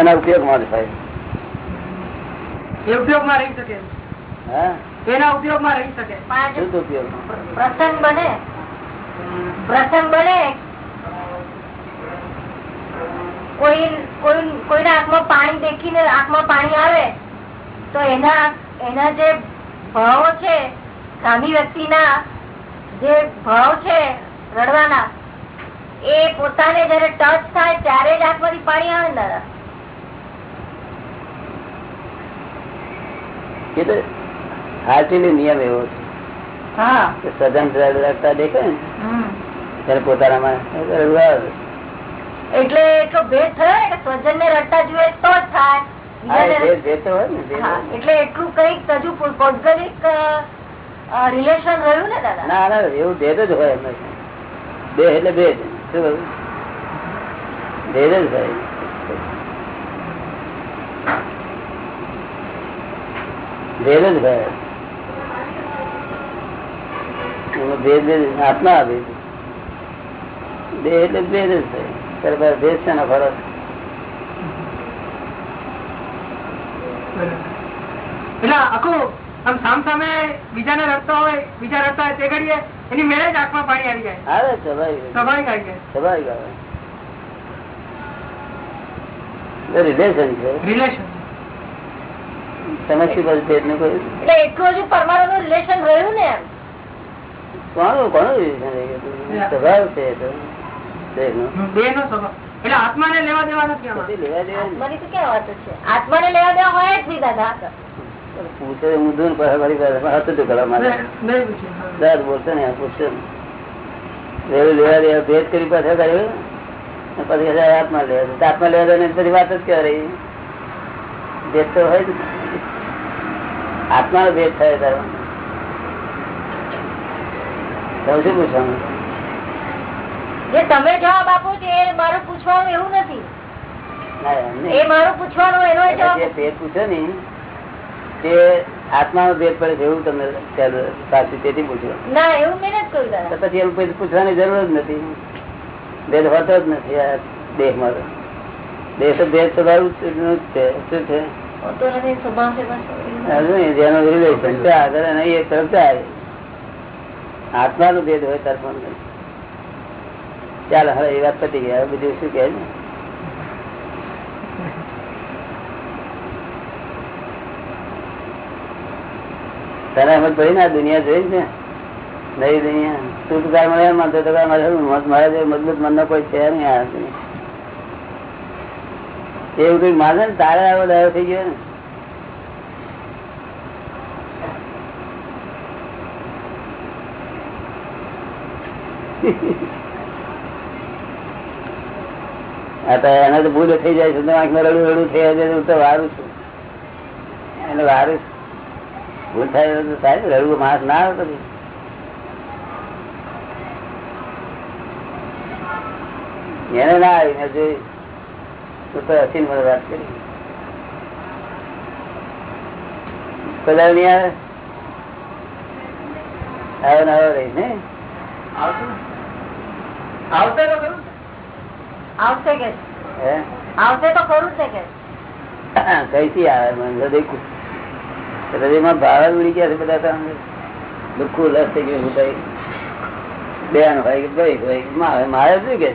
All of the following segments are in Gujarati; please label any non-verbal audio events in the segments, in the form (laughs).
એના ઉપયોગમાં જ થાય. ઉપયોગમાં રહી શકે. એના ઉપયોગમાં રહી શકે. પણ આ જો શુદ્ધ ઉપયોગમાં પ્રસંગ બને. પ્રસંગ બને. કોઈ કોઈ કોઈના આંખમાં પાણી દેખીને આંખમાં પાણી આવે તો એના એના જે ભાવો છે સામી વ્યક્તિના જે ભાવ છે રડવાના એ પોતાને જયારે ટચ થાય ત્યારે જ આંખમાંથી પાણી આવે ને દાદા? એ તો હાર્ટીલી નિયમ એવો હા. છે સજન રાખતા દેખે ને ત્યારે પોતાનામાં એટલે એટલો ભેદ થયો કે સ્વજન ને રડતા જોઈએ તો જ થાય. એટલે એટલું કંઈક હજુ ભૌગોલિક રિલેશન રહ્યું ને દાદા? ના ના એવું ભેદ જ હોય હંમેશા બે એટલે ભેદ. શું ભેદ જ હોય. ભેદ જ ભય. ભેદ ભેદ આત્મા ભેદ. બે એટલે ભેદ જ ભય. ભેદ છે ને ફરક? એટલે આખું આમ સામ સામે બીજાને રડતો હોય બીજા રડતા હોય તે ઘડીએ એની મેળે જ આંખમાં પાણી આવી જાય. આવે સ્વાભાવિક સ્વાભાવિક આવી જાય. સ્વાભાવિક આવે. રિલેશન છે. રિલેશન સમસ્યા પછી ભેદનું કોઈ એટલું હજુ પરમાણુ નું રિલેશન રહ્યું ને કોનું કોનું રિલેશન સ્વભાવ છે એ તો. બે નો સ્વભાવ. એટલે આત્માને લેવા દેવા નથી પછી લેવા દેવા નહીં. આત્માની તો ક્યાં વાત છે? આત્માને લેવા દેવા હોય જ નહીં દાદા. પૂછે ઊંધું હતું. હા. દાદ બોલશે ને પૂછશે ને. લેવા દેવા ભેદ કરી પાછા કર્યું. પછી આત્મા લેવા દે. આત્મા લેવા દે ને પછી વાત જ કહેવાય. રહી ભેદ તો હોય જ નો ભેદ થયો તારો. તમે શું પૂછવાનું? જે તમે જવાબ આપો છો એ મારું પૂછવાનું એવું નથી. ના, એ મારું પૂછવાનું એનો જવાબ ભેદ પૂછો ને તે આત્માનો ભેદ પડે છે એવું તમને ખ્યાલ સાચું તેથી પૂછ્યો. ના એવું મેં નથી કહ્યું પછી એવું પૂછવાની જરૂર જ નથી. ભેદ હોતો જ નથી આ દેહ મારો દેહ તો ભેદ સ્વભાવ જ છે શું છે? હોતો નું ભેદ હોય, તરફ ચાલો, હવે એ વાત પતી ગયા બીજું શું કે તને એમ પડી ને દુનિયા જોઈ ને નવી દુનિયા. તું તો એમ માનતો હતો કે મારે શું મારા જેવો મજબૂત મનનો કોઈ છે નહીં આ. એવું કઈ માને ને તારે આવો દાવો થઈ ગયો ને. એને તો ભૂલ થઈ જાય છે તો આંખમાં રડું રડું થઈ હું તો વારું છું. એને વારું. ભૂલ થાય તો ને, રડવું માણસ ના આવે પછી. એને ના આવી જોઈ. તું તો હસીને મને વાત કરી. કદાચ નહીં આવે? આવે ને આવે રહી ને? આવશે? તો ખરું આવશે કે? હે? આવશે તો ખરું જ કે? કઈથી આવે? મને હૃદય હૃદયમાં ભાવ ઉડી ગયા છે બધા દુઃખું ઉલ્લાસ થઈ ગયું ભાઈ. બેન ભાઈ ભાઈ ભાઈ મારે મારે શું કે એ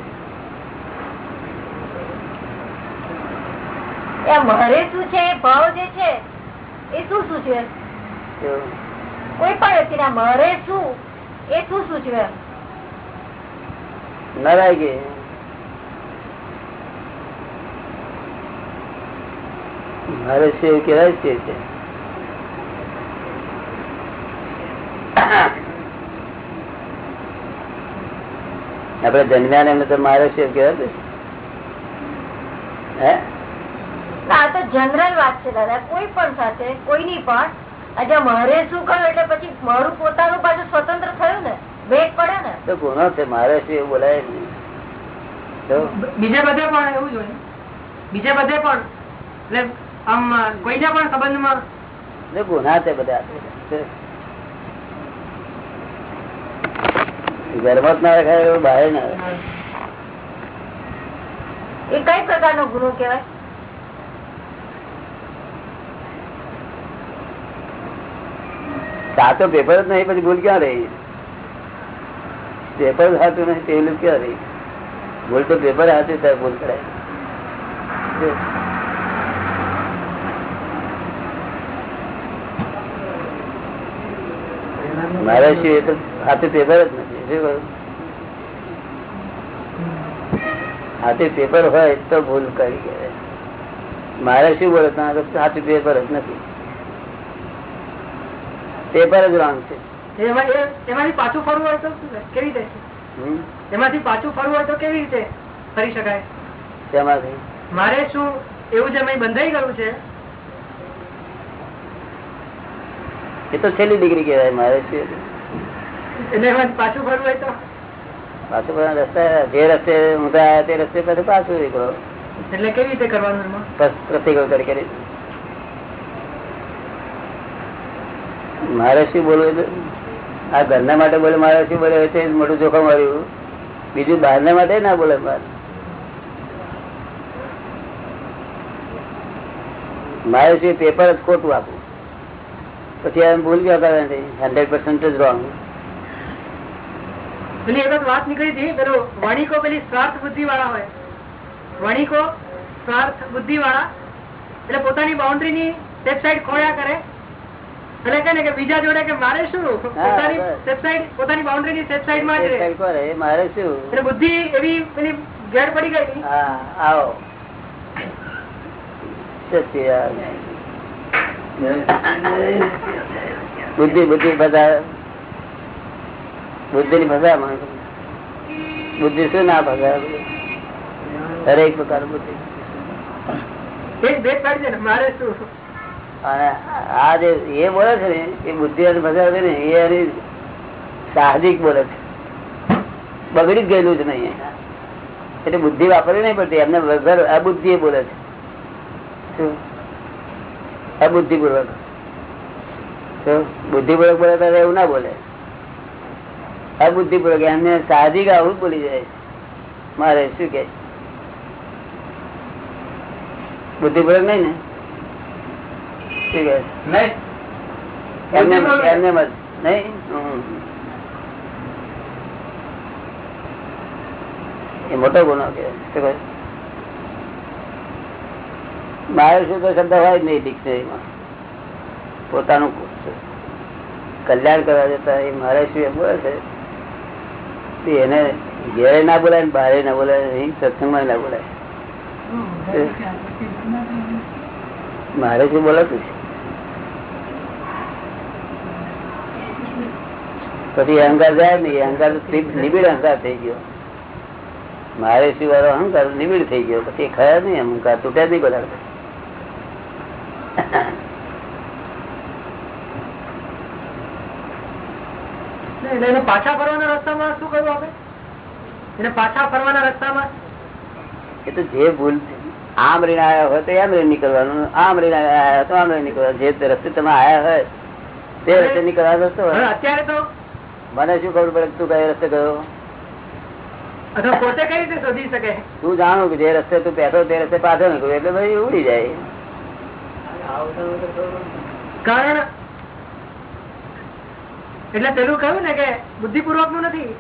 મારે શું છે? એ ભાવ જે છે એ શું સૂચવે? કોઈ પણ વ્યક્તિના મારે શું એ શું સૂચવે? નરાય મારે છે એવું કેવાય છે આપડે જન્મ્યા ને એમને તો મારે શું કહેવાય હે? આ તો જનરલ વાત છે દાદા. કોઈ પણ સાથે કોઈની પણ આજે મારે શું કહ્યું એટલે પછી મારું પોતાનું પાછું સ્વતંત્ર થયું ને? ભેદ પડે ને? તો ગુનો છે મારે શું એવું બોલાય બીજા બધા તો? બીજે બધે પણ એવું જોઈએ. બીજા બધે પણ. એટલે આમ કોઈના પણ સંબંધમાં ગુના છે બધા. ઘરમાં જ ના રખાય બહાર ના એ કઈ પ્રકારનો ગુનો કહેવાય? સાચો પેપર જ નહીં, પછી ભૂલ ક્યાં રહી? પેપર સાચું નહીં પેલું ક્યાં રહી? ભૂલ તો પેપર સાચું થાય ભૂલ કરાય મારા શું એ તો હાથે પેપર જ નથી, શું? હાથે પેપર હોય તો ભૂલ કરી મારે શું બોલે હાથે પેપર જ નથી. પેપર જ રોંગ છે. એમાંથી પાછું ફરવું હોય તો કેવી રીતે? એમાંથી પાછું ફરવું હોય તો કેવી રીતે ફરી શકાય? મારે શું એવું જે બંધાઈ ગયું છે? એ તો છેલ્લી ડિગ્રી કહેવાય મારે શું એટલે પાછું ફરવું હોય તો? પાછું ફરવા રસ્તા જે રસ્તે ઊંધા તે રસ્તે પાછું પાછું નીકળો. એટલે કેવી રીતે કરવાનું પ્રતિકો કરી પ્રતિકોળ કરી મારે શું બોલવું આ ઘરના માટે બોલે મારે શું બોલે તે મોટું જોખમ આવ્યું. બીજું બહારના માટે ના બોલે મારે. શું પેપર જ ખોટું આપું. પછી એમ ભૂલ ગયા કરે હંડ્રેડ પર્સન્ટ જ રોંગ એક વાત નીકળી હતી, પેલો વણિકો પેલી સ્વાર્થ બુદ્ધિ વાળા હોય. વણિકો સ્વાર્થ બુદ્ધિ વાળા એટલે પોતાની બાઉન્ડ્રી ની સાઈડ ખોળ્યા કરે એટલે કહે કે બીજા જોડે કે મારે શું? પોતાની સાઈડ પોતાની બાઉન્ડ્રી ની સાઈડમાં જ રહે. મારે શું? એટલે બુદ્ધિ એવી પેલી ઘેર પડી ગઈ. હા આવો. બુદ્ધિ બુદ્ધિ બધા બુદ્ધિ ની ભગા માણસો. બુદ્ધિ શું ના ભગા? દરેક પ્રકાર બુદ્ધિ. એક ભેદ પાડી દે મારે શું? અને આ જે એ બોલે છે ને, એ બુદ્ધિ અને છે ને, એ એની સાહજિક બોલે છે. બગડી જ ગયેલું જ નહીં એટલે બુદ્ધિ વાપરવી નહીં પડતી એમને વગર અબુદ્ધિ એ બોલે છે. શું? અબુદ્ધિપૂર્વક બુદ્ધિપૂર્વક બોલે ત્યારે એવું ના બોલે. અબુદ્ધિપૂર્વક, એમને સાહજિક આવું જ બોલી જાય મારે શું કે? બુદ્ધિપૂર્વક નહીં ને શું કે એમને એમને મત નહીં હમ. એ મોટો ગુનો કે શું મારે શું તો શબ્દ હોય નહીં ડિક્શનરીમાં પોતાનું કલ્યાણ કરવા જતા એ મારે શું એમ બોલે છે? એને ઘેરે ના બોલાય ને બહારે ના બોલાય અહીં સત્સંગમાં ના બોલાય. મારે શું બોલાતું છે? પછી અહંકાર જાય ને અહંકાર નિબિડ અહંકાર થઈ ગયો. મારે શું વાળો અહંકાર નિબિડ થઈ ગયો. પછી ખરા નહીં અહંકાર તૂટ્યા નહીં બધા એને પાછા ફરવાના રસ્તામાં શું કરવું આપણે? એને પાછા ફરવાના રસ્તામાં? એ તો જે ભૂલ આમ રહીને આવ્યા હોય તો એમ રહીને નીકળવાનું. આમ રહીને આવ્યા તો આમ રહીને નીકળવાનું. જે રસ્તે તમે આવ્યા હોય તે રસ્તે નીકળવાનો અત્યારે તો મને શું ખબર પડે તું કયો રસ્તે ગયો? પોતે કઈ રીતે શોધી શકે? તું જાણું કે જે રસ્તે તું પેસો તે રસ્તે પાછો નીકળ્યો એટલે ભાઈ ઉડી જાય. કારણ એટલે પેલું કહ્યું ને કે બુદ્ધિપૂર્વકનું નથી.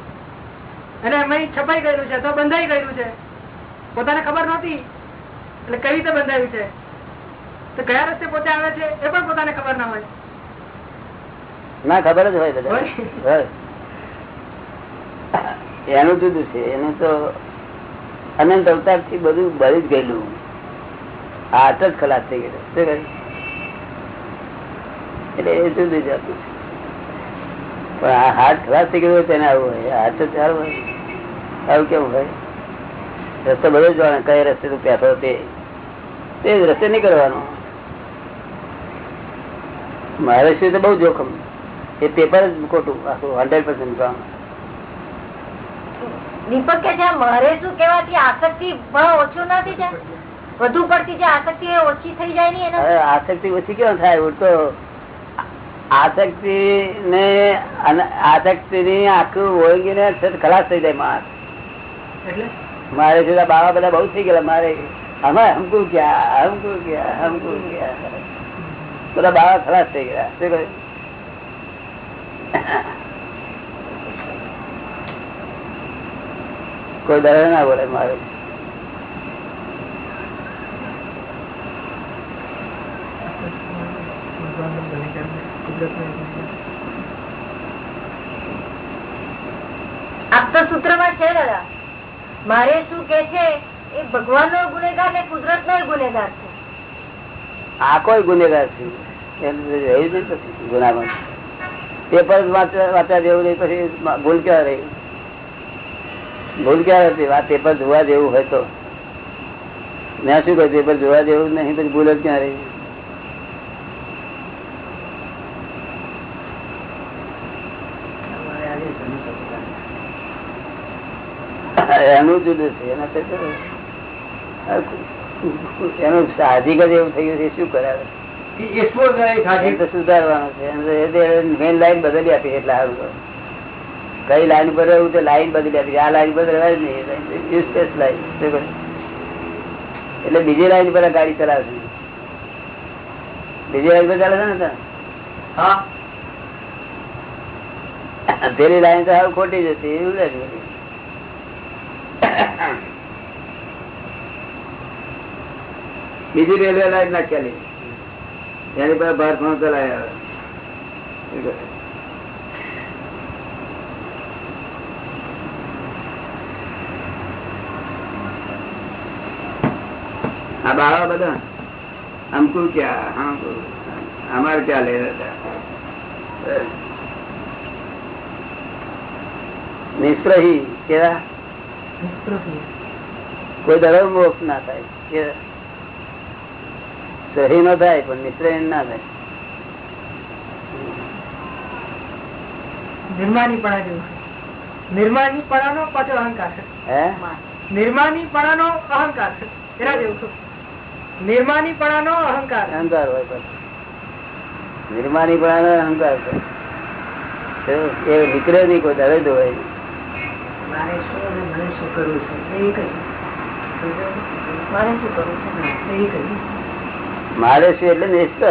અને એમાં છપાઈ ગયેલું છે તો બંધાઈ ગયેલું છે. પોતાને ખબર નહોતી. એટલે કઈ રીતે બંધાયું છે? તો કયા રસ્તે પોતે આવે છે એ પણ પોતાને ખબર ના હોય. ના ખબર જ હોય બધા. એનું જુદું છે, એનું તો અનંત અવતારથી બધું બળી જ ગયેલું. હાથ જ ખલાસ થઈ ગયેલો? એટલે એ જુદું જ હતું. પણ આ હાથ ખલાસ થઈ ગયો તેને આવું હોય. હાથ જ સારું હોય. આવું કેવું હોય? રસ્તો બધો જ જાણે કઈ રસ્તે તું પેઠો તે. જ રસ્તે નહીં કરવાનો. મારે શું તો બહુ જોખમ. એ પેપર જ ખોટું, આખું હંડ્રેડ પર્સન્ટ દીપક કે છે મારે શું કેવાથી આસક્તિ ઓછું નથી છે વધુ પડતી જે આસક્તિ ઓછી થઈ જાય ને આસક્તિ ઓછી કેમ થાય? તો આસક્તિ ને આસક્તિ ની આખું ઓળંગીને ખલાસ થઈ જાય માણસ. મારે જુદા બાવા બધા બહુ થઈ ગયેલા. મારે અમે હમકુ ગયા હમકુ ગયા હમકુ ગયા બધા બાવા ખલાસ થઈ ગયા. શું કહ્યું? કોઈ દરે ના બોલે મારે. શું કે છે એ ભગવાન નો ગુનેગાર ને કુદરત નો ગુનેગાર છે. આ કોઈ ગુનેગાર છે? એમ રહ્યું નહીં પછી ગુનામાં. પેપર વાંચવા જેવું નહીં પછી ભૂલ ક્યાં રહી? ભૂલ ક્યારે હતી આ પેપર જોવા જેવું હોય તો. મેં શું કહ્યું પેપર જોવા જેવું નહીં પછી ભૂલ જ ક્યાં રહી? એનું જુદું છે. એના પેપર એનું સાહજિક જ એવું થઈ ગયું છે. શું કરાવે? સુધારવાનું છે. મેન લાઈન બદલી આપી એટલે સારું. કઈ લાઈન પર રહેવું તો લાઈન બદલી આપી આ લાઈન પર રહેવાય નહીં. લાઈન. એટલે બીજી લાઈન પર ગાડી ચલાવશે બીજી લાઈન પર ચાલે છે ને? પેલી લાઈન તો ખોટી જતી એવું લાગે. બીજી રેલવે લાઈન નાખેલી. એની પર ભાર ફોન ચલાયા આ બાવા બધા અમકુ ક્યાં અમારે ક્યાં લઈ રહ્યા નિષ્પ્રહી કેવા? કોઈ દરો મોક્ષ ના થાય કેવા સહી નો થાય પણ નિશ્ચય ના થાય. નિર્માનીપણા જેવું નિર્માનીપણા નો પાછો અહંકાર નિર્માનીપણા નો અહંકાર એના જેવું છું નિર્માણીપણાનો અહંકાર અહંકાર હોય પણ નિર્માની પણ અહંકાર છે તો એ નીકળે નહીં કોઈ દરે જ હોય નહીં. મારે શું અને મને શું કરવું છે એ કહ્યું મારે શું કરવું છે એ કહ્યું મારે શું એટલે નિષ્ઠ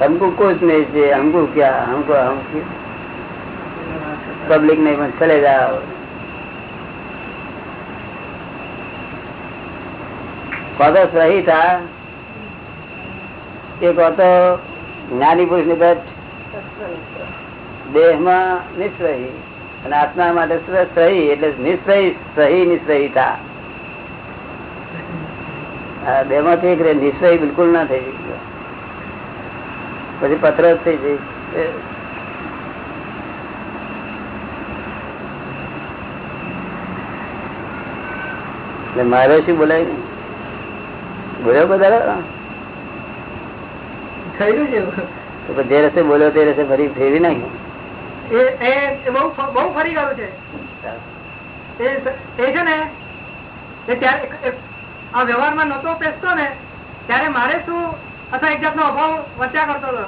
हमको कुछ नहीं चाहिए हमको क्या हमको हम पब्लिक नहीं बस चले जाओ કોદસ રહી થા. એ કોતો જ્ઞાની પુરુષની બેટ દેહમાં નિશ્રહી અને આત્મા માટે સહી એટલે નિશ્રહી સહી નિશ્રહીતા બે માંથી એક રે બિલકુલ ના થઈ પછી પત્ર થઈ જઈ એટલે મારે શું બોલાય ને? બોલ્યો બધા જે રસ્તે બોલ્યો તે રસ્તે ફરી ફેરવી નાખ્યું. બહુ ફરી ગયું છે. એ છે ને આ વ્યવહારમાં નહોતો પેસતો ને ત્યારે મારે શું અથવા એક જાતનો અભાવ વચ્યા કરતો હતો.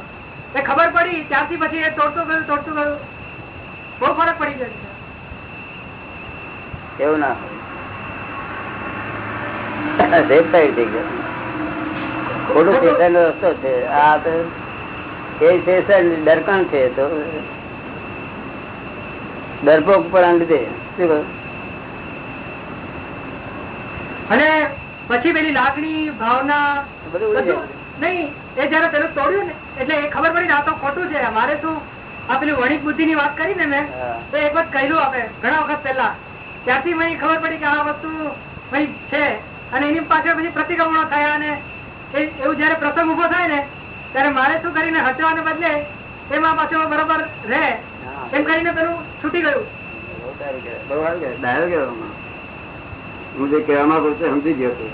એ ખબર પડી ત્યારથી પછી એ તોડતો ગયું તોડતું ગયું. બહુ ફરક પડી ગયો છે. એવું ના થઈ ગયો. ખોટું શેષણ નો રસ્તો છે. આ એ શેષણ દર્પણ છે તો. ડરપોક પણ લીધે શું અને પછી પેલી લાગણી ભાવના બધું નહીં એ જયારે પેલું તોડ્યું ને એટલે એ ખબર પડી ને આ તો ખોટું છે. મારે શું આ પેલી વણિક બુદ્ધિ ની વાત કરી ને મેં તો એક વખત કહ્યું આપે ઘણા વખત પહેલા. ત્યારથી મને ખબર પડી કે આ વસ્તુ ભાઈ છે. અને એની પાછળ પછી પ્રતિક્રમણો થયા અને એવું જયારે પ્રસંગ ઊભો થાય ને ત્યારે મારે શું કરીને હચવાને બદલે એમાં પાછો બરોબર રહે. એમ કરીને પેલું છૂટી ગયું. હું જે કહેવા માંગુ છું સમજી ગયો છું.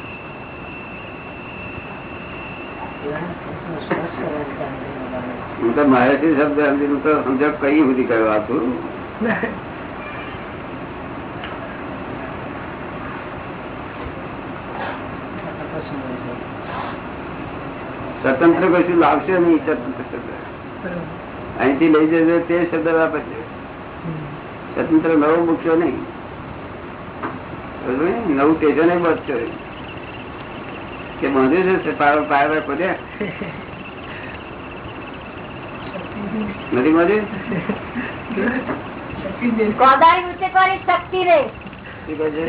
હું તો મારેથી શબ્દ સમજી હું તો સમજણ કઈ સુધી કયો છું (laughs) સ્વતંત્ર કશું લાવશે નહીં સ્વતંત્ર શબ્દ. અહીંથી લઈ જજો તે શબ્દ વાપરશે સ્વતંત્ર નવો મૂકશો નહીં. નવું તેજો નહીં બચશો કે બાંધ્યું છે પાર પાર પડ્યા નથી મળી કોદાળી ઉચકવાની શક્તિ રે શું કહે છે?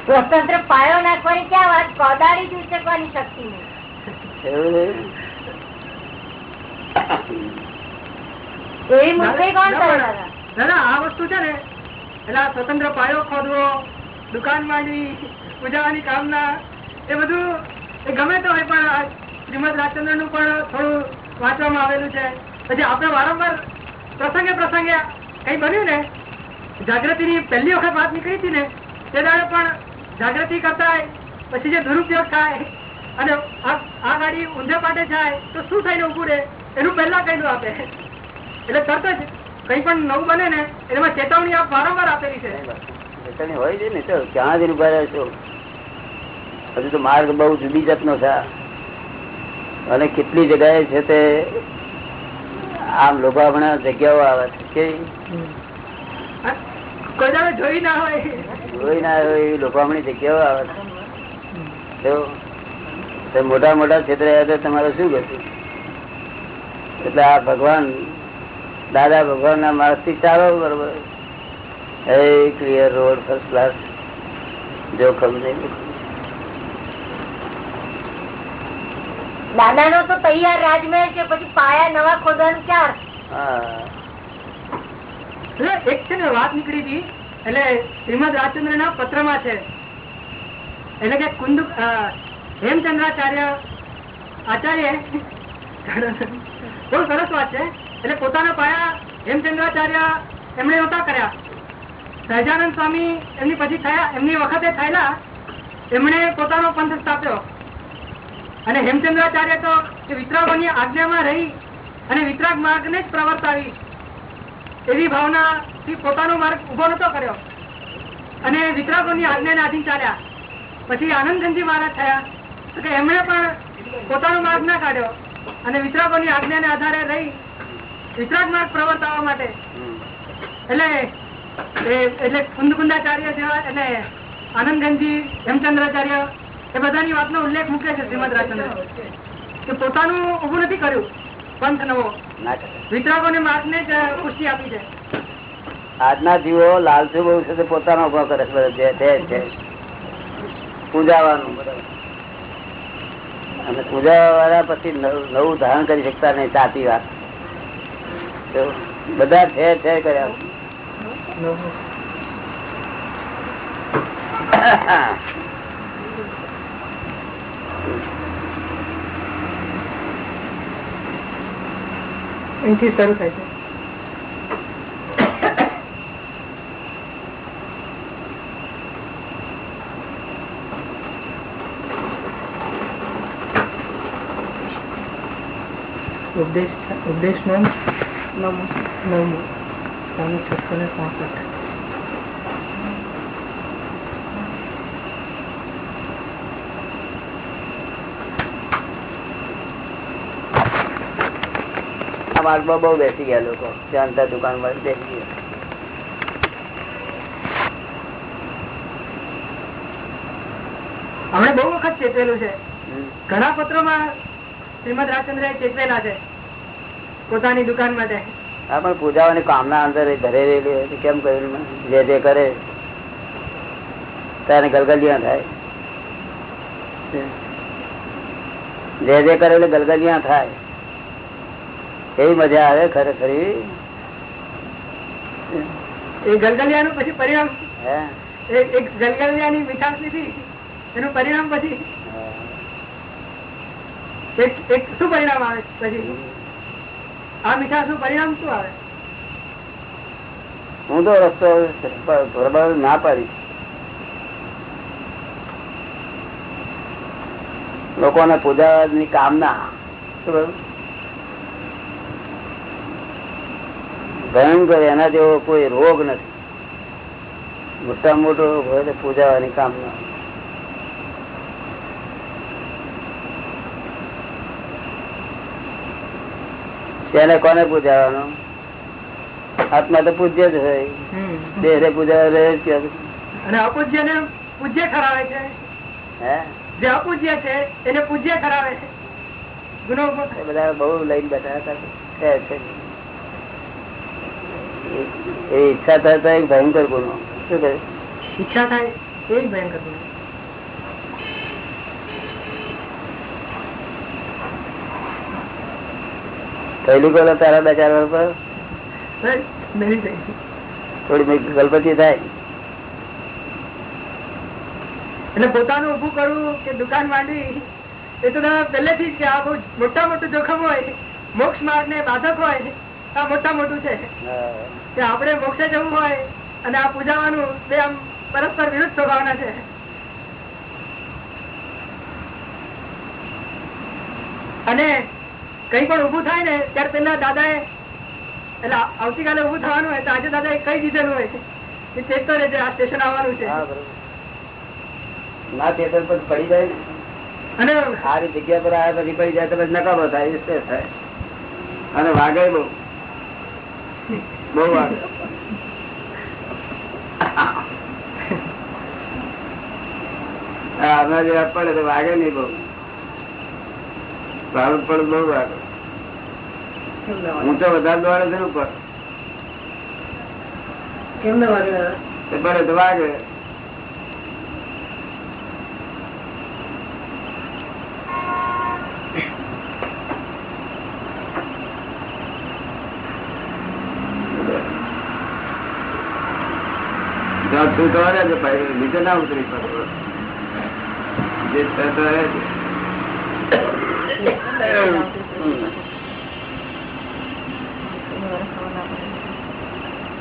સ્વતંત્ર પાયો નાખવાની ક્યાં વાત? કોદાળી જ ઉચકવાની શક્તિ નહીં. આ વસ્તુ છે ને એટલે સ્વતંત્ર પાયો ખોદવો દુકાન માંડવી પૂજાવાની કામના એ બધું એ ગમે તો હોય પણ શ્રીમદ રાજચંદ્રનું પણ થોડું વાંચવામાં આવેલું છે. પછી આપણે વારંવાર પ્રસંગે પ્રસંગે કઈ બન્યું ને જાગૃતિ ની પહેલી વખત વાત નીકળી હતી ને તે દાડે પણ જાગૃતિ કરતા પછી જે દુરુપયોગ થાય અને આ ગાડી ઊંધે પાટે જાય તો શું થઈને ઉભું રહે? એનું પહેલા કહેલું આપે. એટલે તરત જ કઈ પણ નવું બને ને એમાં ચેતવણી આપ વારંવાર આપેલી છે. ચેતવણી હોય છે ને તો ક્યાં જ ઊભા રહેશો હજુ તો માર્ગ બહુ જુદી જાતનો છે. અને કેટલી જગ્યાએ છે તે આમ લોકો જગ્યાઓ આવે છે કે કોઈ જોઈ ના હોય. જોઈ ના હોય એવી લોકોમણી જગ્યાઓ આવે છે. મોટા મોટા ક્ષેત્રે તમારે શું કરશું એટલે આ ભગવાન દાદા ભગવાન ના માર્ગથી ચાલો બરોબર. એ ક્લિયર રોડ ફર્સ્ટ ક્લાસ જોખમ નહીં દાદા નો તો તૈયાર રાજમહેલ છે પછી પાયા નવા ખોદવાનું ક્યાં હા. એક છે ને વાત નીકળી હતી એટલે શ્રીમદ રાજચંદ્ર ના પત્રમાં છે. એટલે કે કુંદ હેમચંદ્રાચાર્ય આચાર્ય, બહુ સરસ વાત છે. એટલે પોતાના પાયા હેમચંદ્રાચાર્ય એમણે નહોતા કર્યા. સહજાનંદ સ્વામી એમની પછી થયા, એમની વખતે થયેલા, એમણે પોતાનો પંથ સ્થાપ્યો. અને હેમચંદ્રાચાર્ય તો વિતરાગોની આજ્ઞામાં રહી અને વિતરાગ માર્ગને જ પ્રવર્તાવી. એવી ભાવના પોતાનો માર્ગ ઊભો નતો કર્યો. અને વિતરાગોની આજ્ઞાને આધીન ચાલ્યા. પછી આનંદગંજી મહારાજ થયા. તો કે એમણે પણ પોતાનો માર્ગ ના કાઢ્યો. અને વિતરાગોની આજ્ઞાને આધારે રહી વિતરાગ માર્ગ પ્રવર્તાવવા માટે. એટલે એટલે કુંદકુંદાચાર્ય જેવા એટલે આનંદગંજી હેમચંદ્રાચાર્ય એ બધાની વાતનો ઉલ્લેખ મૂકે છે શ્રીમદ રાજચંદ્ર. કે પોતાનું ઉભું નથી કર્યું. પંથ નવો. વિતરાગોને માર્ગને જ પુષ્ટિ આપી છે આજના જીવો લાલચુ બહુ છે પોતાનો ઊભો કરે છે પૂજાવાનું અને પૂજા વાળા પછી નવું ધારણ કરી શકતા નહીં, સાચી વાત. બધા છે છે કર્યા. અહીંથી શરૂ થાય છે. ઉપદેશ ઉપદેશ નોંધ નવમો ત્રણ છસો ને પાસઠ માર્ગમાં બહુ બેસી ગયા લોકો. ત્યાં દુકાન દુકાનમાં બેસી ગયા. હમણાં બહુ વખત ચેતવેલું છે. ઘણા પત્રોમાં શ્રીમદ રાજચંદ્ર ચેતવેલા છે. પોતાની દુકાન માટે હા પણ પૂજાઓની કામના અંદર એ ઘરે રહેલી કેમ કર્યું જે જે કરે ત્યારે ગલગલિયા થાય. જે જે કરે એટલે ગલગલિયા થાય. એવી મજા આવે ખરેખર. એ ગલગલિયાનું પછી પરિણામ હે? એક એક ગલગલિયાની મીઠાશ લીધી. એનું પરિણામ પછી? એક શું પરિણામ આવે પછી? આ મીઠાશનું પરિણામ શું હું તો રસ્તો ના પાડીશ. લોકોને પૂજાની કામના. ભયંકર, એના જેવો કોઈ રોગ નથી. મોટા મોટો હોય પૂજાવાની કામના. તેને કોને પૂજાવાનું? આત્મા તો પૂજ્ય જ હોય. દેહ પૂજા રહે જ અને અપૂજ્ય ને પૂજ્ય કરાવે છે? હે? જે અપૂજ્ય છે એને પૂજ્ય કરાવે છે? ગુનો બધા બહુ લઈને બેઠા હતા. એ ઈચ્છા થાય તો એક ભયંકર ગુનો. શું કહે? ઈચ્છા થાય એ ભયંકર ગુનો. થયેલી બોલો તારા બે ચાર પર. થોડી ગલપતિ થાય એટલે પોતાનું ઉભું કરવું કે દુકાન માંડવી એ તો તમે પહેલેથી જ કે આ બહુ મોટા મોટું જોખમ હોય મોક્ષ માર્ગ ને બાધક હોય આ મોટા મોટું છે. કે આપણે મોક્ષે જવું હોય અને આ પૂજાવાનું બે આમ પરસ્પર વિરુદ્ધ સ્વભાવના છે અને કઈ પણ ઉભું થાય ને ત્યારે પેલા દાદાએ એટલે આવતીકાલે ઉભું થવાનું હોય તો આજે દાદાએ કઈ દીધેલું હોય કે ચેતો રહેજે આ સ્ટેશન આવવાનું છે. ના ચેતન પણ પડી જાય ને. અને સારી જગ્યા પર આવ્યા પછી પડી જાય તો પછી નકામો થાય થાય? અને વાગે બહુ. બહુ વાગે. હમણાં જેવા પડે તો વાગે નહીં બહુ. સારું પડે બહુ વાગે. તો વધારે દોડે છે ઉપર. કેમ ના વાગે? પડે તો વાગે. નીચે ના ઉતરી પડે. જે.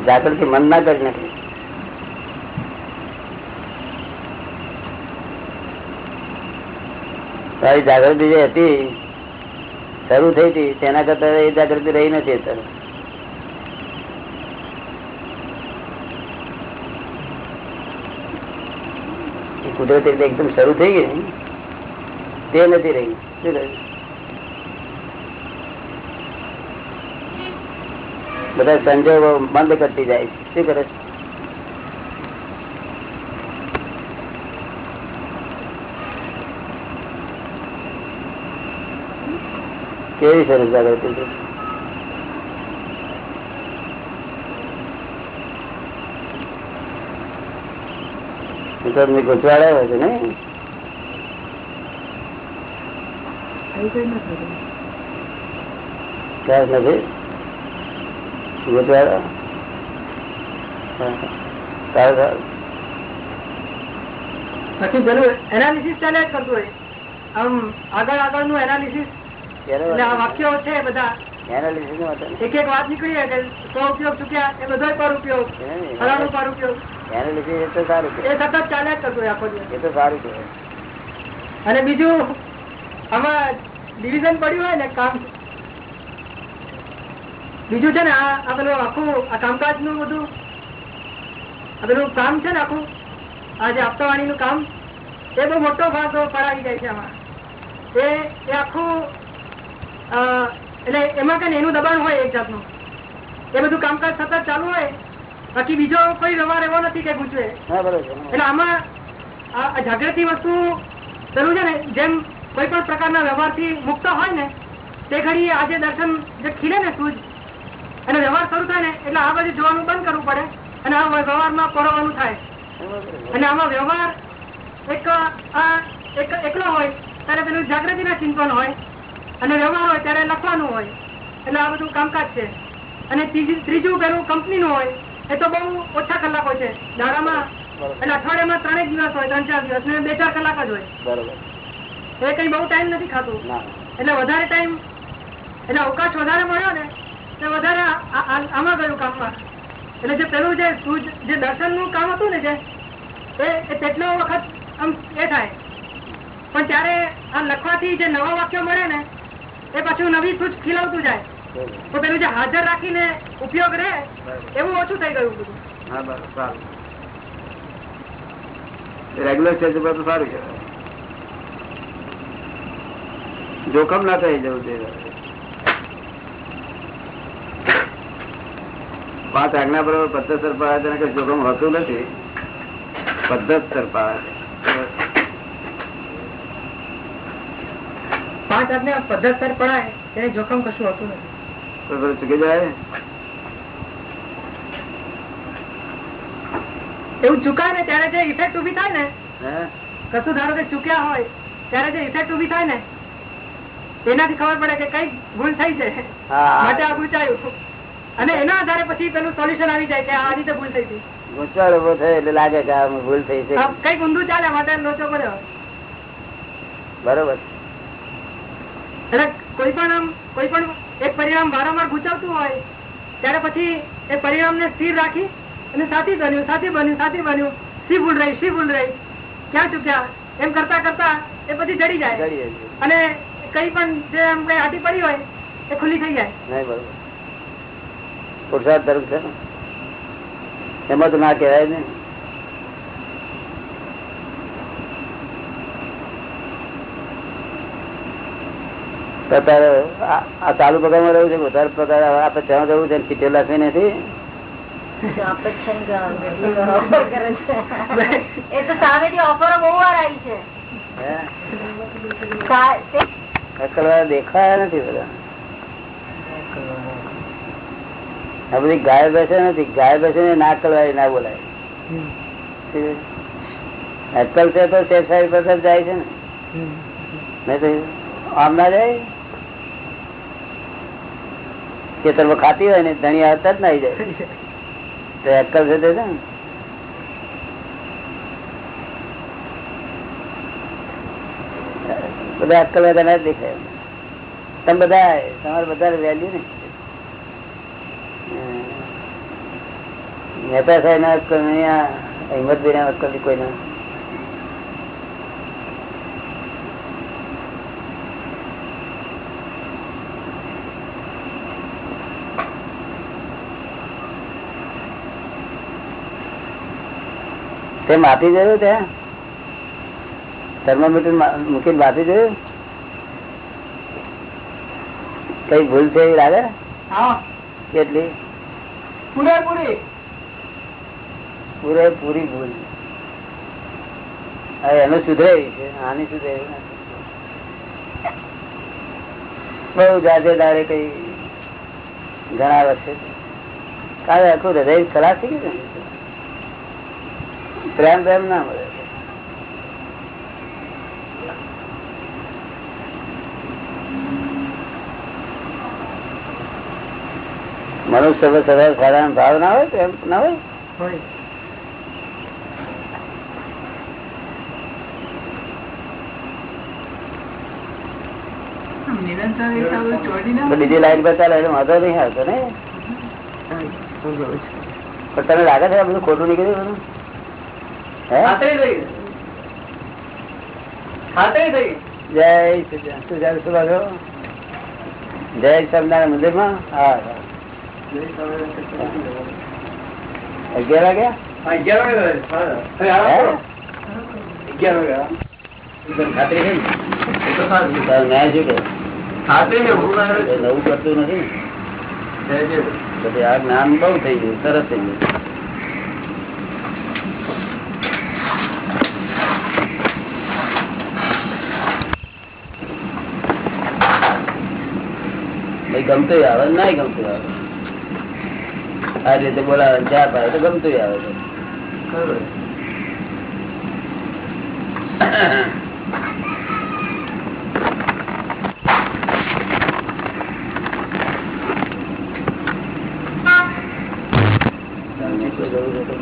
જાગૃતિ મન ના કરી નાખે. તારી જાગૃતિ જે હતી, શરૂ થઈ હતી, તેના કરતા એ જાગૃતિ રહી નથી અત્યારે. કુદરતી રીતે એકદમ શરૂ થઈ ગઈ તે નથી રહી. શું કહ્યું બધા સંજોગો બંધ કરતી જાય. શું કરે? કેવી સરસ જાગૃતિ છે. આવ્યો છે ને? ક્યાં નથી? ગુજવાડા હા. સારું સારું પછી પેલું એનાલિસિસ ચાલ્યા કરતું હોય. આમ આગળ આગળનું એનાલિસિસ વાક્યો છે બધા. એનાલિસિસનું હતું ને એક એક વાત નીકળી કે સો ઉપયોગ ચૂક્યા એ બધો પર ઉપયોગ. ફલાણું પર ઉપયોગ. એનાલિસિસ એ તો સારું એ સતત ચાલ્યા જ કરતું આખો દિવસ. એ તો સારું છે. અને બીજું આમાં ડિવિઝન પડ્યું હોય ને કામ બીજું છે ને આ પેલું આખું આ કામકાજનું બધું આ પેલું કામ છે ને આખું આ જે આપતાવાણી નું કામ એ બહુ મોટો ભાગ પડાવી જાય છે આમાં. એ એ આખું એટલે એમાં કઈ એનું દબાણ હોય એક જાતનું. એ બધું કામકાજ સતત ચાલુ હોય બાકી બીજો કોઈ વ્યવહાર એવો નથી કે ગુજવે એટલે આમાં આ જાગૃતિ વસ્તુ પેલું છે ને જેમ કોઈ પણ પ્રકારના વ્યવહારથી મુક્ત હોય ને તે ઘડી આજે દર્શન જે ખીલે ને સૂજ અને વ્યવહાર શરૂ થાય ને એટલે આ બધું જોવાનું બંધ કરવું પડે અને આ વ્યવહારમાં પરોવાનું થાય. અને આમાં વ્યવહાર એક એકલો હોય ત્યારે પેલું જાગૃતિના ચિંતન હોય. અને વ્યવહાર હોય ત્યારે લખવાનું હોય. એટલે આ બધું કામકાજ છે. અને ત્રીજું પેલું કંપનીનું હોય એ તો બહુ ઓછા કલાકો છે. દાડામાં એટલે અઠવાડિયામાં ત્રણેક દિવસ હોય ત્રણ ચાર દિવસ ને બે ચાર કલાક જ હોય. એ કઈ બહુ ટાઈમ નથી ખાતું. એટલે વધારે ટાઈમ એટલે અવકાશ વધારે મળ્યો ને વધારે આમાં ગયું કામમાં એટલે જે પેલું જે જે દર્શનનું કામ હતું ને જે, એ તેટલો વખત આમ એ થાય. પણ ત્યારે આ લખવાથી જે નવા વાક્યો મળે ને, એ પાછું નવી સૂચ ખીલાવતું જાય. તો પેલું જે હાજર રાખીને ઉપયોગ રહે, એવું ઓછું થઈ ગયું બધું. હા, બસ, સારું. રેગ્યુલર સ્ટેજ ઉપર તો સારું કહેવાય. જોખમ ના થઈ જવું જોઈએ. પાંચ આજ્ઞા બરોબર પદ્ધતસર પાડે તેને કઈ જોખમ હોતું નથી. પદ્ધતસર પાડે પાંચ આજ્ઞા પદ્ધતસર પડાય તેને જોખમ કશું હોતું નથી. ચૂકી જાય? એવું ચૂકાય ને ત્યારે જે ઇફેક્ટ ઊભી થાય ને કશું ધારો કે ચૂક્યા હોય ત્યારે જે ઇફેક્ટ ઊભી થાય ને એનાથી ખબર પડે કે કઈ ભૂલ થઈ છે. હા. માટે આ ગુચાયું. અને એના આધારે પછી પેલું સોલ્યુશન આવી જાય કે આ રીતે ભૂલ થઈ હતી ગૂંચવાડ ઊભો થયો એટલે લાગે કે આ ભૂલ થઈ છે. કંઈક ઊંધું ચાલે માટે લોચો કર્યો. બરોબર. એટલે કોઈ પણ આમ કોઈ પણ એક પરિણામ વારંવાર ગુચાવતું હોય ત્યારે પછી એ પરિણામને સ્થિર રાખી અને સાથી બન્યું સાથી બન્યું સાથી બન્યું. શી ભૂલ રહી શી ભૂલ રહી? ક્યાં ચૂક્યા? એમ કરતા કરતા એ પછી જડી જાય. અને કઈ પણ જે આમ કઈ હાટી પડી હોય એ ખુલ્લી થઈ જાય. નહીં બરોબર. પુરુષાર્થ ધર્મ છે ને? એમાં તો ના કહેવાય ને. આ ચાલુ પગારમાં રહ્યું છે વધારે પગાર આપણે ત્યાં જવું છે ને? લાખી નથી દેખાયા નથી સામેથી ઓફરો બહુ વાર આવી છે હે? સા- તે- અક્કલવાળા દેખાયા નથી બધા આ બધી ગાય બેસે નથી ગાય બેસે ને ના કરવાય ના બોલાય. અટકલ છે? તો શેઠ સાહેબ પર જાય છે ને. તો આમ ના જાય. ખેતરમાં ખાતી હોય ને ધણી આવતા જ ના આવી જાય. તો અટકલ છે તે છે ને બધા અક્કલ બધા ના દેખાય. તમે બધા તમારે બધા વેલ્યુ ને. મહેતા સાહેબ ના અહીંયા હિંમતભાઈ ના અક્કલ કોઈ ના તે માફી જોયું ત્યાં થર્મોમીટર મૂકીને માપી જોયું? કઈ ભૂલ છે એ લાગે? કેટલી? પૂરેપૂરી પૂરેપૂરી ભૂલ. એનું સુધરેવી છે, આની સુધરેવી નથી. જાજે દાડે કઈ ઘણા વર્ષે. કાલે આખું હૃદય ખરાબ થઈ ગયું પ્રેમ પ્રેમ ના મળે મનુષ્ય સદા સાધારણ ભાવ ના હોય, પ્રેમ ના હોય. બીજી લાઈન પર ચાલે એટલે વાંધો નહીં આવતો ને પણ તને લાગે છે બધું ખોટું નીકળ્યું બધું? હે? જય જય સ્વામિનારાયણ મંદિરમાં હા. હા. અગિયાર વાગ્યા શું કે નવું કરતું નથી? આ જ્ઞાન બહુ થઈ ગયું સરસ થઈ ગયું. ગમતું આવે ના? ગમતું આવે. આ રીતે બોલાવે ચા પાડે તો ગમતું આવે. છે તમને કોઈ જરૂર નથી.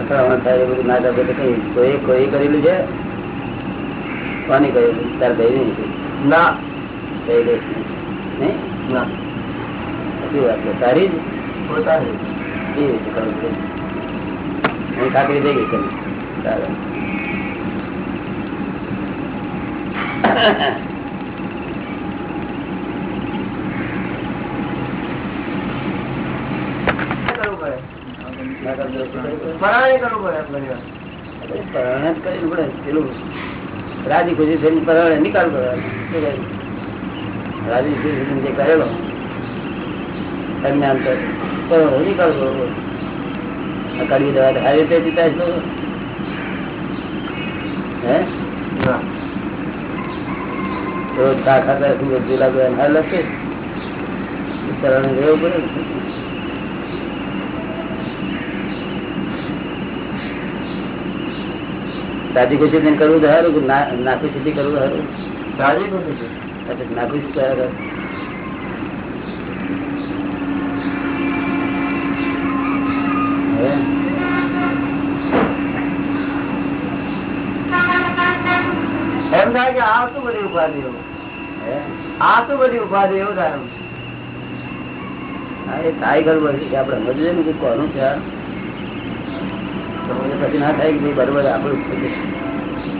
અથડામણ થાય એ બધું ના ચાલે તો કઈ કોઈ કોઈ કરેલું છે? કોની કરેલું? તાર ભાઈ નહીં ના. કઈ દઈશ નહીં? ના. શું વાત છે? તારી જ? પોતાની. કેવી રીતે કરું છું? હું ખાતરી થઈ ગઈ ચાલો ના કરજો. પરાણે કરવું પડે પરણે જ કરીને પડે. પેલું રાજી ખુશી થઈને પરણે નિકાલ કહ્યું? રાજી ખુશી જે કરેલો સંજ્ઞાન કરો નિકાલ કરો કડવી દવા સારી રીતે પીતા હશો હે? રોજ ચા ખાતા હાલ હશે રહેવું પડે. ને. ખુશી ને કરવું તો સારું નાખુશી થી કરવું સારું? સારી ખુશી નાખુશી કયા એમ થાય કે આ શું બધી ઉપાધિઓ? આ શું બધી ઉપાધિ એવું થાય એ થાય ખરું પછી કે આપણે સમજવું ને કોનું છે પછી ના થાય કે બરોબર આપણું છે.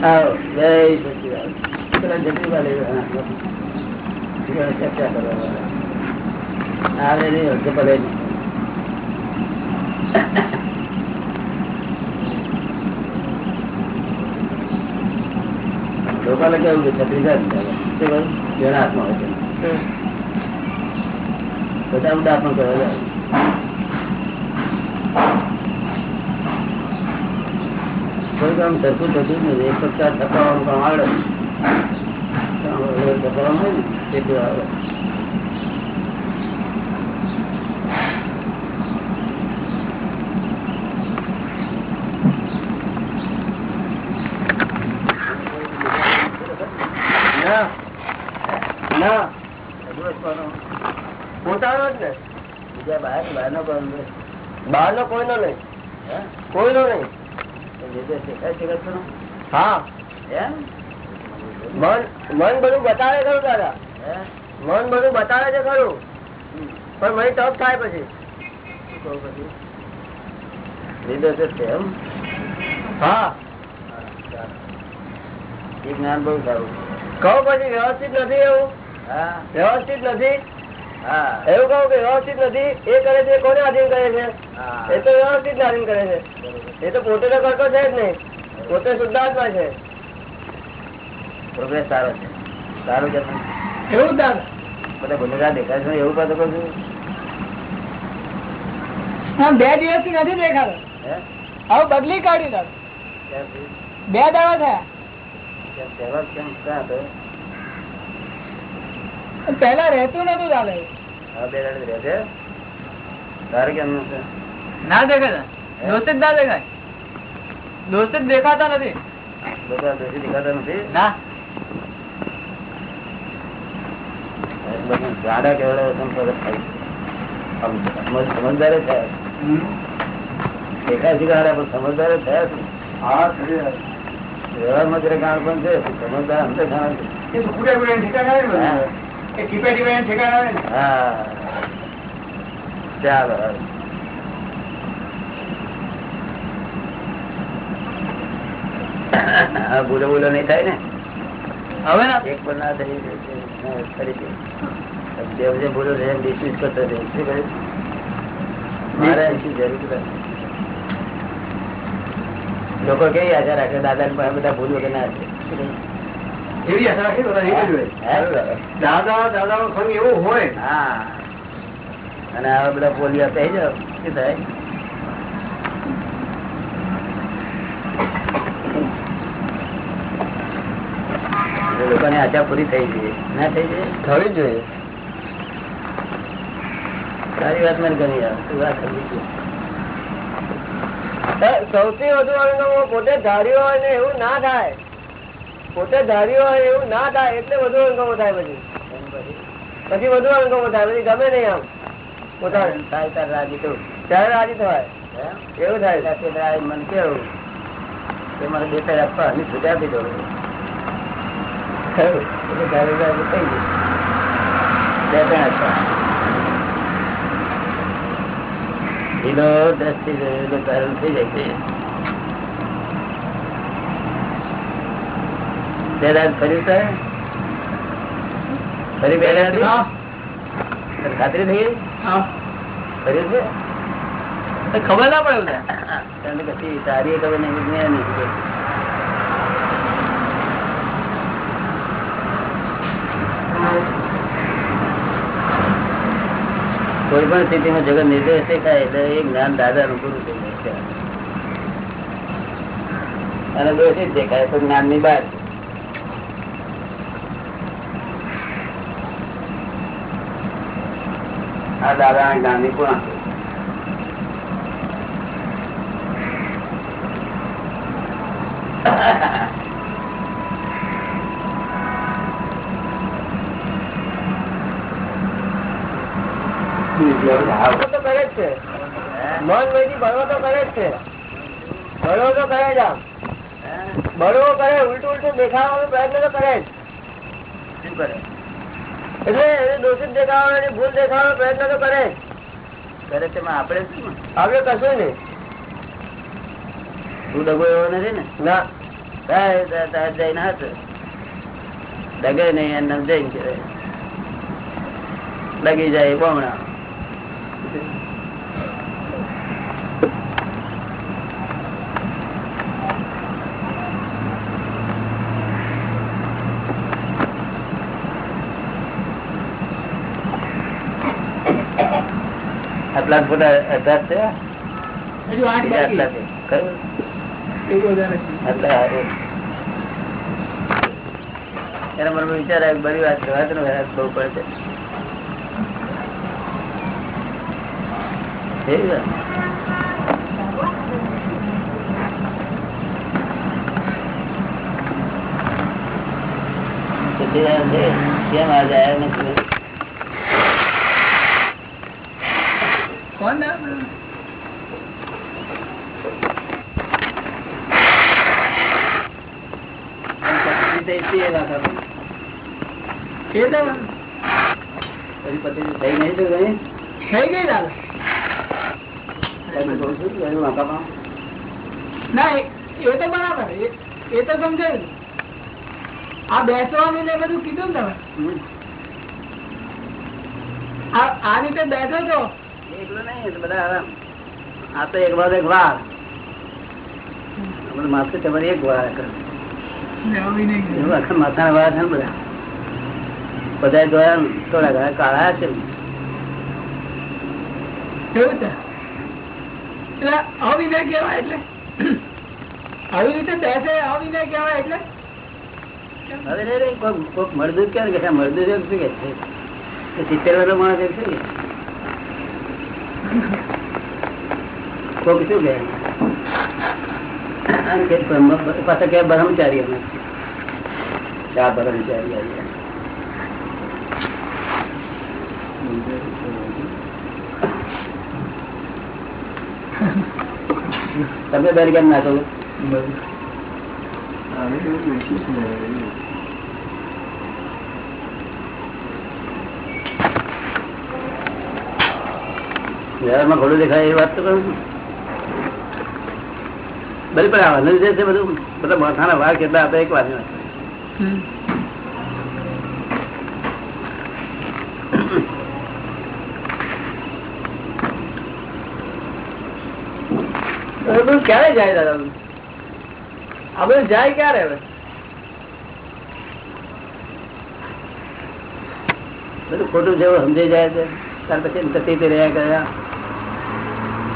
આવો, જય સચિદાનંદ. પેલા જગદીશભાઈ લઈ આવ્યા. હા. ચર્ચા કરવા આવે નહીં, હશે ભલે લોકોને કેવું કે છત્રી જાય ને તે બધું જેના હાથમાં હોય છે બધા પણ કરવા કોઈ કામ સરખું થતું જ નથી એક સપ્તાહ થપાવવાનું કામ આવડે થપાવવાનું હોય ને તેટલું આવડે પોતાનો જ ને. બીજા બહાર બહારનો નો છે? બહાર નો કોઈનો નહીં. હે? કોઈનો નહીં એ જે તે શીખાય શીખાય ખરું? હા. મન મન બધું બતાવે ખરું દાદા. મન બધું બતાવે છે ખરું. પણ મને ટફ થાય પછી. જ્ઞાન બહુ સારું કહું પછી વ્યવસ્થિત નથી એવું? હા. વ્યવસ્થિત નથી? એવું કહું કે વ્યવસ્થિત નથી. એ કરે છે કોને આધીન કરે છે? એ તો વ્યવસ્થિત આધીન કરે છે. એ તો પોતે તો કરતો છે જ નહીં. પોતે શુદ્ધાત્મા છે. પ્રોગ્રેસ સારો છે. સારું કે એવું દાદા. બધા દેખાય છે એવું પાછું કહું છું. બે દિવસથી નથી દેખાતો. હવે બદલી કાઢી દાદા. બે દાડા થયા. કેમ કેમ ક્યાં હતો? પહેલા રહેતું નતું દાદા ના દેખાય. દોસ્ત જ ના દેખાય. દોસ્ત જ દેખાતા નથી. દેખાતા નથી? ના. ગાડા કેવડા સંપર્ક થાય. ગાડા પણ સમજદાર થયા હા. વ્યવહારમાં જરા ગાળ પણ છે. સમજદાર છે. ચાલો ભૂલો ભૂલો નહીં થાય ને? હવે એક પણ ના થઈ ભૂલો છે એમ કરતો રહે. શું કહ્યું મારે જરૂર લોકો કેવી આશા રાખે? દાદા ને બધા ભૂલ વગર ના છે? એવી આશા રાખી દાદા દાદા નો સંગ એવો હોય. હા. અને આવા બધા પોલિયા થઈ જાવ શું થાય? લોકોની આશા પૂરી થઈ ગઈ. ના થઈ ગઈ? થવી જોઈએ. સારી વાત મને ગમી તું વાત થવી જોઈએ સૌથી વધુ અનુભવ પોતે ધાર્યો હોય ને એવું ના થાય. પોતે ધાર્યું હોય એવું ના થાય એટલે વધુ અનુભવો થાય પછી. પછી વધુ અનુભવો થાય પછી ગમે નહીં આમ. પોતાને. થાય ત્યારે રાજી થયું ત્યારે રાજી થવાય? એવું થાય. સાથે મન કેવું? કે મારે બે ત્રણ આપવા હજી છૂટા આપી દો એટલે તારે રાજી થઈ ગઈ બે ત્રણ આપવા. ઢીલો દ્રષ્ટિ કારણ થઈ જાય છે બે દાડ ફર્યું છે ફરી બે દાડ તને ખાતરી થઈ? ગઈ ખબર ના પડે પછી તારી ખબર નહીં. કોઈ પણ સ્થિતિમાં જગત નિર્દેશ દેખાય એટલે એ જ્ઞાન દાદા નું પૂરું થઈ જાય. અને દોષિત દેખાય તો જ્ઞાનની બહાર. આ દાદા ગાંધી પૂર્ણ તો કરે જ છે મન વૈથી ભણવો તો કરે જ છે ભણવો તો કરે જ આમ ભણવો કરે ઉલટું ઉલટું દેખાવાનો પ્રયત્ન તો કરે જ શું કરે એટલે એને દોષિત દેખાવાનો ભૂલ દેખાવાનો પ્રયત્ન તો કરે. કરે તેમાં આપણે શું? આપણે કશું નહીં. તું ડગો એવો નથી ને? ના. જઈને ડગે નહીં એમ જઈને લગી જાય બમણા. આટલા જ ફોટા અઢાર છે? આટલા એના મનમાં વિચાર આવે બધી વાત વાત નો હેરાન બહુ પડે છે? એવી વાત. સચ્ચિદાનંદ છે. કેમ આજે આવ્યા નથી કોણ પતિ થઈ આ બેસવાનું બધું કીધું ને તમે. આ રીતે બેઠો છો એકલો નહીં, બધા આરામ. આ તો એક વાર એક વાર માથે તમારી એક વાર કરે. આખા માથાના વાર છે ને બધા બધા જોયા થોડા ઘણા કાળા છે ને. એવું છે એટલે અવિનય કહેવાય એટલે આવી રીતે બેસે અવિનય કહેવાય એટલે હવે રે રે, કોક- કોક મરદૂત ક્યારે કે? આ એમ શું કે છે? સિત્તેર વર્ષનો માણસ એમ શું કે? શું કે પાછા કે બ્રહ્મચારી અમે આ બ્રહ્મચારી આવ્યા. તમે બેન કેમ ના કહું વ્યવહારમાં ખોટું દેખાય એ વાત તો કરું છું. બરી પણ આ અનંત જે છે બધું બધા માથાના વાળ કેટલા હતા એક વાર હવે ક્યારે જાય દાદા? આ બધું જાય ક્યારે હવે? બધું ખોટું જેવું સમજાઈ જાય છે. ત્યાર પછી થતી રહ્યા કર્યા.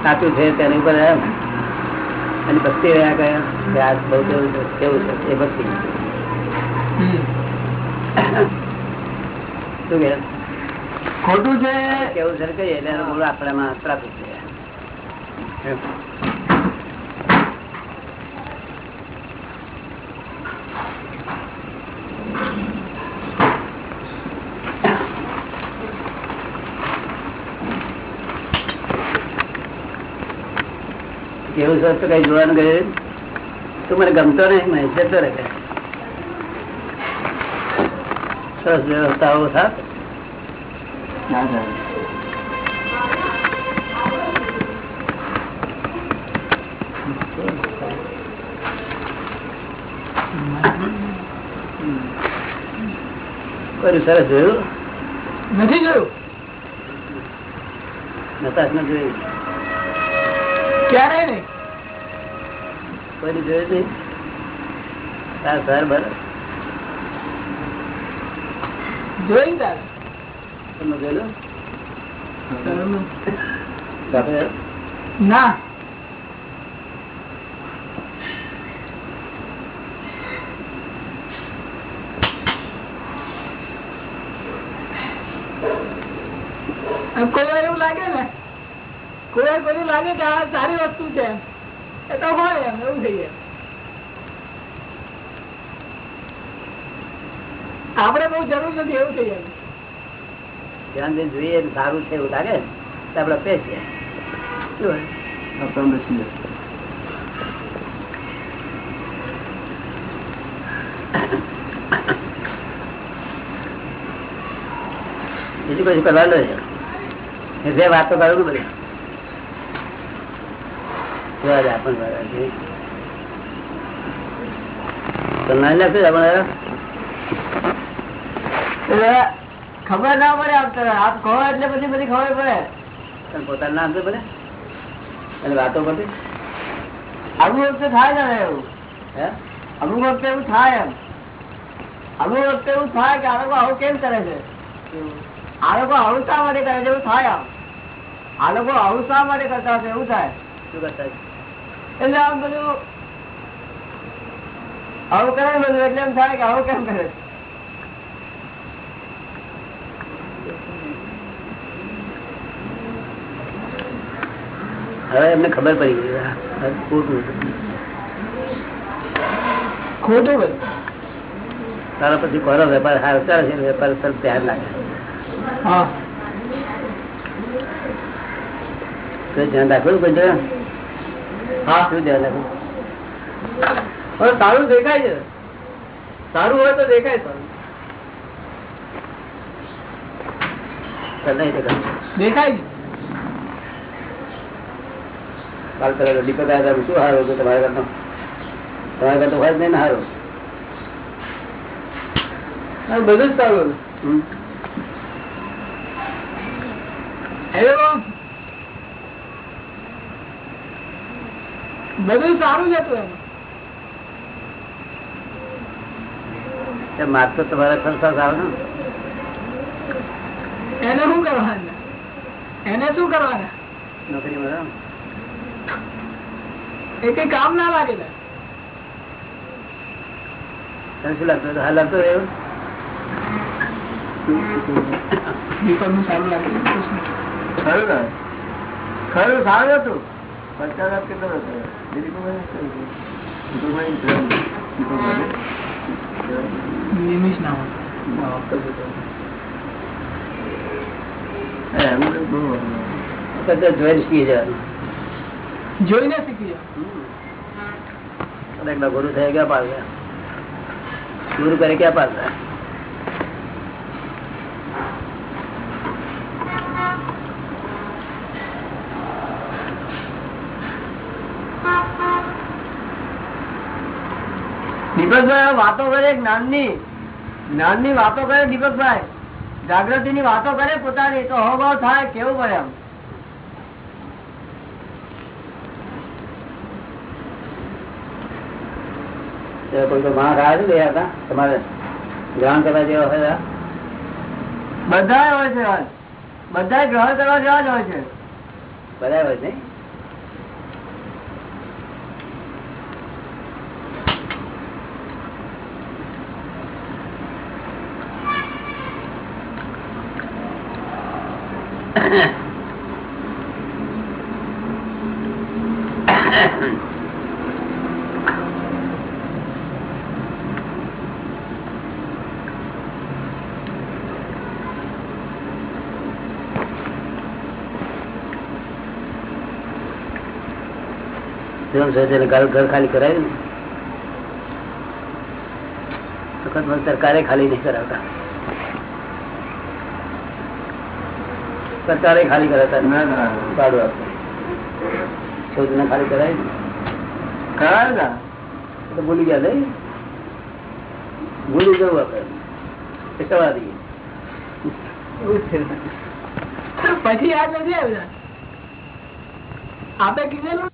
સાચું છે તેની ઉપર એમ. અને ભક્તિ રહ્યા કર્યા કે આ બહુ કેવું છે કેવું છે એ ભક્તિ. શું કે ખોટું છે. કેવું છે કહીએ એટલે આપણામાં પ્રાપ્ત થયા. કેવું છે કઈ જોવાનું ગયું તું મને ગમતો નહીં મને જતો રહે. સરસ વ્યવસ્થાઓ થાત કર્યું સરસ જોયું? નથી જોયું? નતાશ ન જોયું. ક્યારે નહીં. કોઈને જોયું નહીં તાર સર બર જોઈ તમે જોયેલું? ના. કોઈ વાર એવું લાગે ને? કોઈ વાર કોઈ લાગે કે આ સારી વસ્તુ છે. એ તો હોય એમ એવું થઈ જાય આપણે બહુ જરૂર નથી, એવું થઈ જાય ધ્યાન દઈને જોઈએ સારું છે એવું લાગે તો આપડે પેસીએ. બીજું કશું કરવાનું છે વાતો બધી. તો ના આપણે ખબર ના પડે આપ કહો એટલે પછી બધી ખબર પડે. પોતાનું નામ તો પડે અને વાતો પડે અમુક વખતે થાય ને એવું. હે? અમુક વખતે એવું થાય એમ. અમુક વખતે એવું થાય કે આ લોકો આવું કેમ કરે છે? આ લોકો આવું શા માટે કરે છે? એવું થાય આમ. આ લોકો આવું શા માટે કરતા હશે? એવું થાય. શું કરતા? એટલે આમ બધું આવું કરે બધું એટલે એમ થાય કે આવું કેમ કરે? હવે એમને ખબર પડી ગઈ આ ખોટું. ખોટું બધું? તારા પછી કોનો વેપાર સારો ચાલે છે વેપાર તરફ ધ્યાન લાગે. હા. તો ધ્યાન રાખવું પડશે હા શું ધ્યાન સારું દેખાય છે. સારું હોય તો દેખાય સારું. દેખાય. કાલ પેલા દીપક આવ્યા શું હારું હતું તમારા કરતા તમારા કરતા હોય જ નહીં ને હારું. બધું જ સારું? હતું. બધું સારું જ હતું એમ. તો તમારા સંસ્થા સારો ને. એને શું કરવાના? એને શું કરવાના? નોકરી એ કઈ કામ ના લાગે ને. તને શું લાગતું? હતું? હા લાગતું એવું સારું લાગે ખરું ને? ખરું સારું હતું. પચાસ કેટલો હતો. જોઈને શીખી કદાચ ગુરુ થયા ક્યાં પાડતા ગુરુ કરે ક્યાં પાડતા દીપકભાઈ વાતો કરે જ્ઞાનની જ્ઞાનની વાતો કરે દીપકભાઈ. જાગૃતિ ની વાતો કરે પોતાની તો અહોભાવ થાય કેવું પડે છે હતા તમારે ગ્રહણ કરવા જેવા હોય બધા હોય છે બધા ગ્રહણ કરવા જેવા જ હોય છે. બધા હોય નહીં ઘર ઘર ખાલી કરાયું ને? સરકારે ખાલી નહીં કરાવતા. સરકારે ખાલી કરાવતા. ભાડું આપે. ચૌદને ખાલી કરાવી ને. તો ભૂલી ગયા નહીં? ભૂલી જવું આપડે સવા દઈએ. પછી યાદ નથી આવ્યું આપે કીધેલું